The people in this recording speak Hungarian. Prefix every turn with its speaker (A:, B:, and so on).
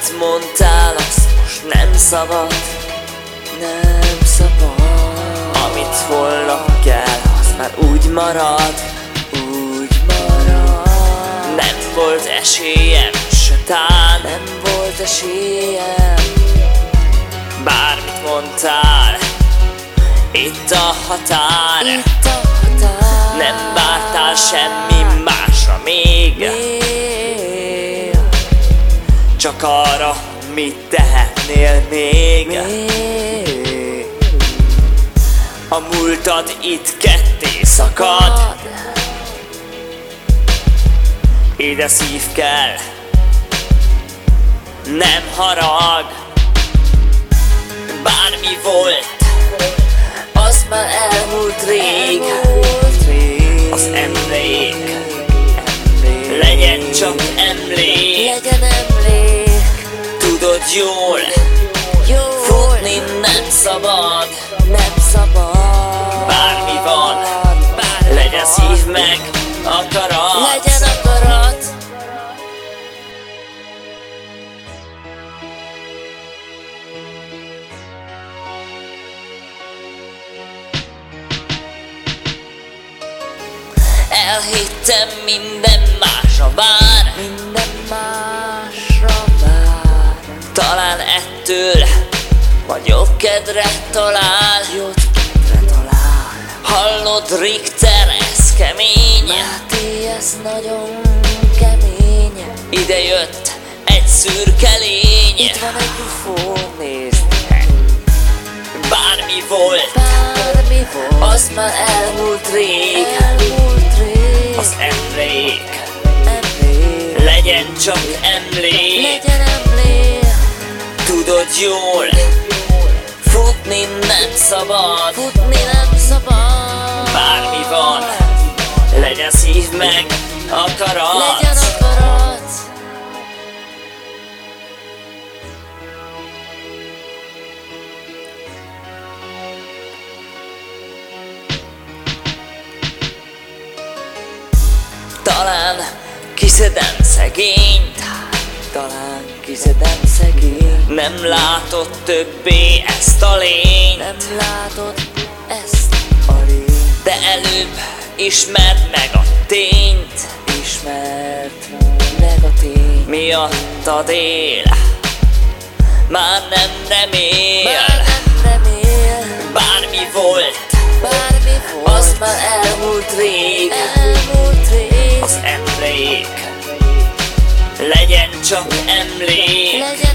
A: Amit mondtál, azt most nem szabad Nem szabad. Amit holnap kell, az már úgy marad Úgy marad. Nem volt esélyem, se tán. Nem volt esélyem. Bármit mondtál Itt a határ.
B: Itt a határ.
A: Nem vártál semmi másra még.
B: Még,
A: Csak arra, mit tehetnél még.
B: Még.
A: A múltad itt ketté szakad. Ide szív kell. Nem harag. Bármi volt Az már elmúlt rég.
B: Elmúlt rég.
A: Az emlék. Legyen csak Tudod jól!
B: Jó
A: Futni nem szabad!
B: Nem szabad.
A: Bármi van Legyen szív meg akarat!
B: Legyen akarat.
A: Elhittem minden Vagyok kedre talál.
B: Jót kedre talál.
A: Hallod Richter, ez kemény.
B: Máté, ez nagyon kemény.
A: Ide jött egy szürke lény.
B: Itt van egy ufó, nézd.
A: Bármi volt.
B: Bármi volt.
A: Az már elmúlt rég.
B: Elmúlt rég.
A: Az emlék.
B: Emlék.
A: Legyen csak emlék.
B: Legyen emlék.
A: Tudod jól Futni nem szabad.
B: Futni nem szabad.
A: Bármi van Legyen szív meg akarat
B: Legyen akarat
A: Talán kiszedem szegényt.
B: Talán kiszedem szegény
A: Nem látod többé ezt a lényt.
B: Nem látod ezt a lényt.
A: De előbb ismerd meg a tényt.
B: Ismert meg a tény
A: Miattad él. Már nem remél
B: Már nem remél
A: Bármi volt.
B: Bármi volt.
A: Az már elmúlt rég.
B: Elmúlt rég.
A: Az emlék. Legyen csak emlék.
B: Legyen